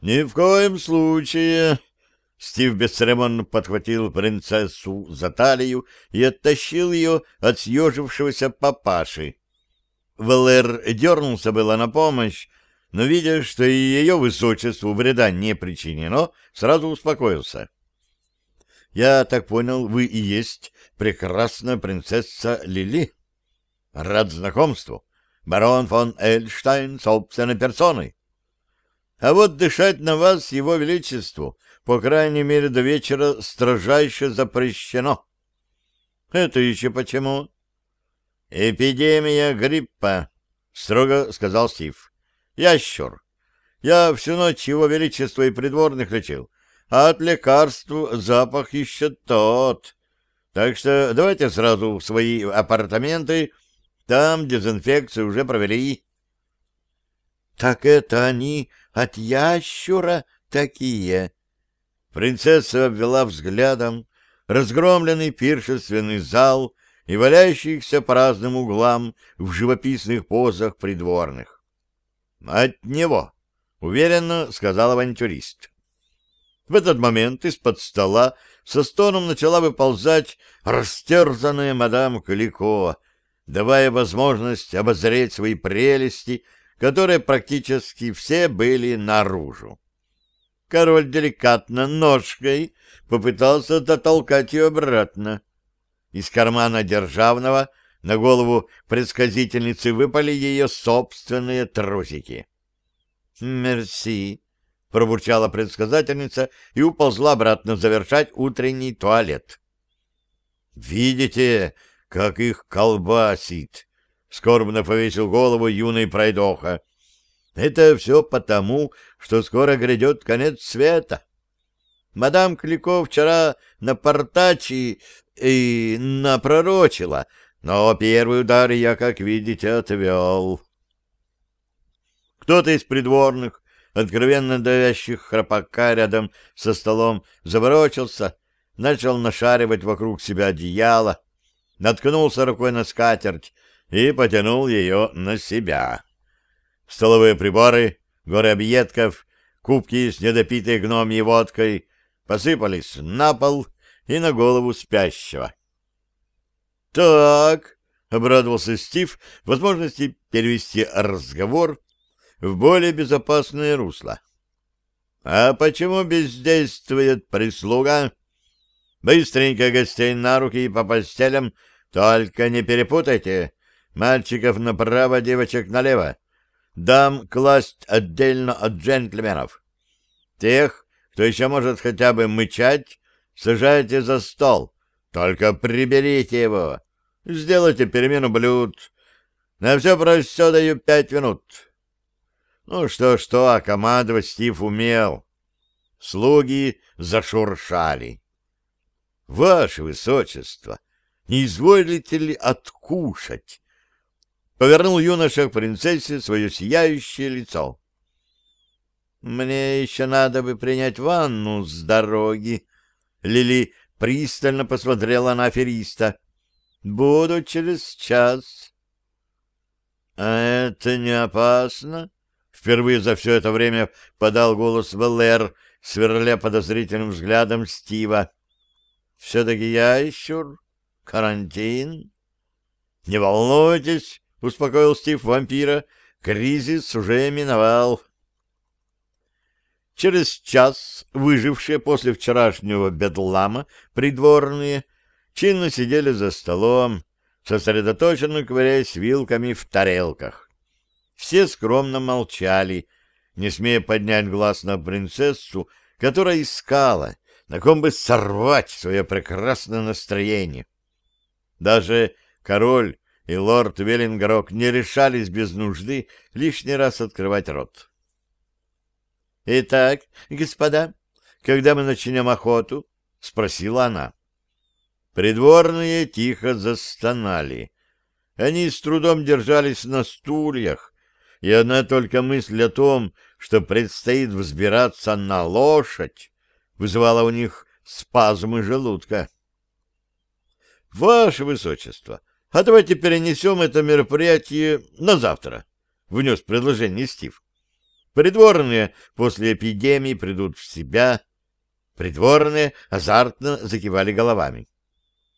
Ни в коем случае. Стив бесцеремонно подхватил принцессу за талию и оттащил ее от съежившегося папаши. Валер дернулся было на помощь, но, видя, что и ее высочеству вреда не причинено, сразу успокоился. — Я так понял, вы и есть прекрасная принцесса Лили? — Рад знакомству. Барон фон Эльштайн собственной персоной. А вот дышать на вас, его величеству, по крайней мере, до вечера строжайше запрещено. — Это еще почему? — Эпидемия гриппа, — строго сказал Стив. Ящур. Я всю ночь его величество и придворных лечил, а от лекарств запах еще тот. Так что давайте сразу в свои апартаменты, там дезинфекцию уже провели. — Так это они от ящура такие? Принцесса обвела взглядом разгромленный пиршественный зал и валяющихся по разным углам в живописных позах придворных. «От него», — уверенно сказал авантюрист. В этот момент из-под стола со стоном начала выползать растерзанная мадам Калико, давая возможность обозреть свои прелести, которые практически все были наружу. Король деликатно ножкой попытался дотолкать ее обратно. Из кармана державного — на голову предсказительницы выпали ее собственные трусики. «Мерси», — пробурчала предсказательница и уползла обратно завершать утренний туалет. «Видите, как их колбасит!» — скорбно повесил голову юный пройдоха. «Это все потому, что скоро грядет конец света. Мадам Клико вчера на портачи и напророчила, но первый удар я, как видите, отвел. Кто-то из придворных, откровенно давящих храпака рядом со столом, заворочился, начал нашаривать вокруг себя одеяло, наткнулся рукой на скатерть и потянул ее на себя. Столовые приборы, горы объедков, кубки с недопитой гномьей водкой посыпались на пол и на голову спящего. «Так», — обрадовался Стив возможности перевести разговор в более безопасное русло. «А почему бездействует прислуга? Быстренько гостей на руки и по постелям, только не перепутайте. Мальчиков направо, девочек налево. Дам класть отдельно от джентльменов. Тех, кто еще может хотя бы мычать, сажайте за стол. Только приберите его. Сделайте перемену блюд. На все про даю пять минут. Ну что-что, а командовать Стив умел. Слуги зашуршали. Ваше Высочество, не изволите ли откушать? Повернул юноша к принцессе свое сияющее лицо. Мне еще надо бы принять ванну с дороги. Лили пристально посмотрела на афериста. Буду через час. — А это не опасно? Впервые за все это время подал голос Валер, сверля подозрительным взглядом Стива. — Все-таки ящур? Карантин? — Не волнуйтесь, — успокоил Стив вампира, — кризис уже миновал. Через час выжившие после вчерашнего бедлама придворные чинно сидели за столом, сосредоточенно ковыряясь вилками в тарелках. Все скромно молчали, не смея поднять глаз на принцессу, которая искала, на ком бы сорвать свое прекрасное настроение. Даже король и лорд Веллингрок не решались без нужды лишний раз открывать рот. — Итак, господа, когда мы начнем охоту? — спросила она. Придворные тихо застонали. Они с трудом держались на стульях, и одна только мысль о том, что предстоит взбираться на лошадь, вызывала у них спазмы желудка. — Ваше Высочество, а давайте перенесем это мероприятие на завтра, — внес предложение Стив. Придворные после эпидемии придут в себя. Придворные азартно закивали головами.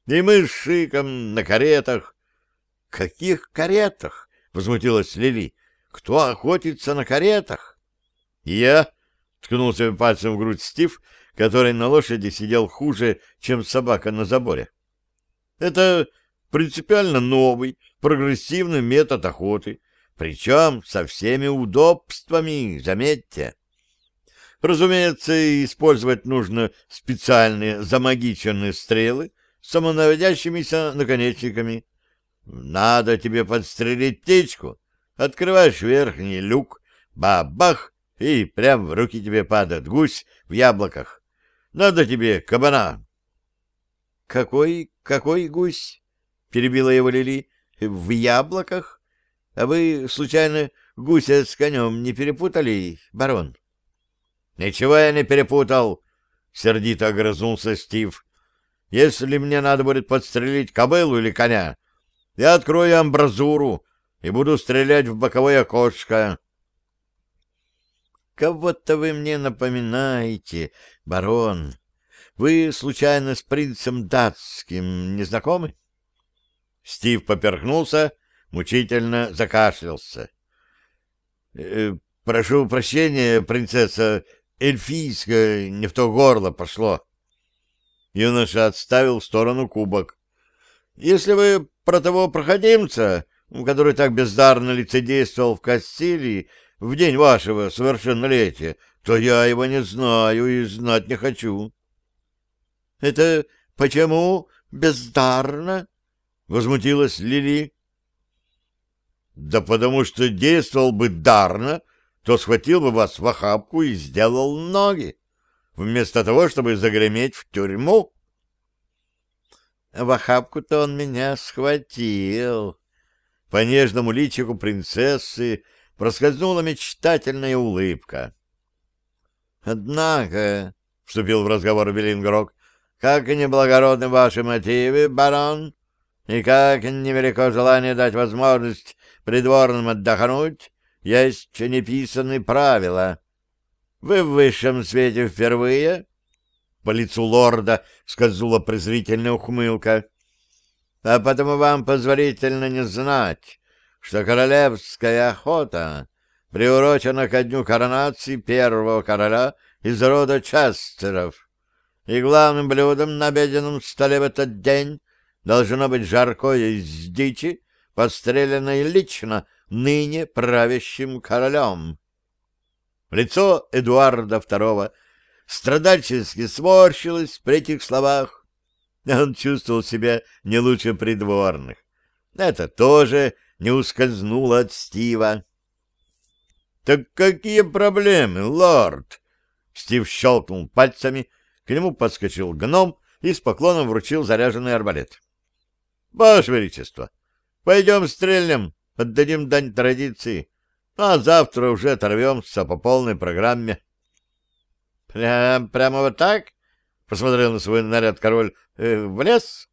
И мы с Шиком на каретах. — Каких каретах? — возмутилась Лили. — Кто охотится на каретах? — Я, — ткнулся пальцем в грудь Стив, который на лошади сидел хуже, чем собака на заборе. — Это принципиально новый, прогрессивный метод охоты, причем со всеми удобствами, заметьте. Разумеется, использовать нужно специальные замагиченные стрелы с самонаводящимися наконечниками. Надо тебе подстрелить птичку. Открываешь верхний люк, бабах, и прям в руки тебе падает гусь в яблоках. Надо тебе кабана. — Какой, какой гусь? — перебила его Лили. — В яблоках? А вы, случайно, гуся с конем не перепутали, барон? — Ничего я не перепутал, — сердито огрызнулся Стив. — Если мне надо будет подстрелить кобылу или коня, я открою амбразуру и буду стрелять в боковое окошко. — Кого-то вы мне напоминаете, барон. Вы, случайно, с принцем датским не знакомы? Стив поперхнулся мучительно закашлялся. «Э, — Прошу прощения, принцесса, эльфийская не в то горло пошло. Юноша отставил в сторону кубок. — Если вы про того проходимца, который так бездарно лицедействовал в Кастилии в день вашего совершеннолетия, то я его не знаю и знать не хочу. — Это почему бездарно? — возмутилась Лили. Да потому что действовал бы дарно, то схватил бы вас в охапку и сделал ноги, вместо того, чтобы загреметь в тюрьму. В охапку-то он меня схватил. По нежному личику принцессы проскользнула мечтательная улыбка. «Однако», — вступил в разговор Велингрок, — «как неблагородны ваши мотивы, барон, и как невелико желание дать возможность придворным отдохнуть, есть неписанные правила. Вы в высшем свете впервые?» По лицу лорда скользнула презрительная ухмылка. «А потому вам позволительно не знать, что королевская охота приурочена ко дню коронации первого короля из рода Честеров, и главным блюдом на обеденном столе в этот день должно быть жаркое из дичи, подстреленной лично ныне правящим королем. Лицо Эдуарда II страдальчески сморщилось при этих словах. Он чувствовал себя не лучше придворных. Это тоже не ускользнуло от Стива. «Так какие проблемы, лорд?» Стив щелкнул пальцами, к нему подскочил гном и с поклоном вручил заряженный арбалет. «Ваше Величество, пойдем стрельнем, отдадим дань традиции, а завтра уже оторвемся по полной программе». «Прям, прямо вот так?» — посмотрел на свой наряд король. Э, «В лес?»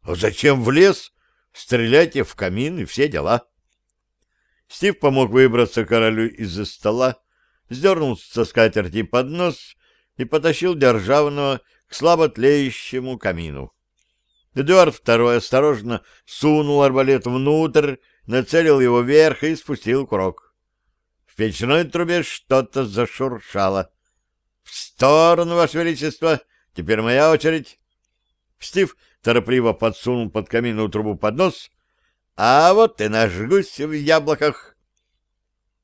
«А зачем в лес? Стреляйте в камин и все дела». Стив помог выбраться королю из-за стола, сдернул со скатерти поднос и потащил державного к слабо тлеющему камину. Эдуард II осторожно сунул арбалет внутрь, нацелил его вверх и спустил курок. В печной трубе что-то зашуршало. — В сторону, Ваше Величество! Теперь моя очередь! Стив торопливо подсунул под каминную трубу поднос, а вот и наш гусь в яблоках.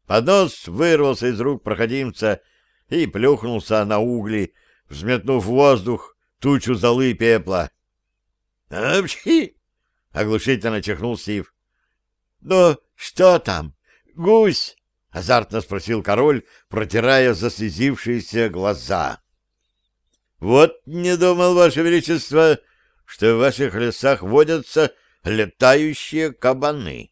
Поднос вырвался из рук проходимца и плюхнулся на угли, взметнув в воздух тучу золы и пепла. «Апчхи!» — оглушительно чихнул Стив. «Ну, что там? Гусь?» — азартно спросил король, протирая заслезившиеся глаза. «Вот не думал, Ваше Величество, что в ваших лесах водятся летающие кабаны».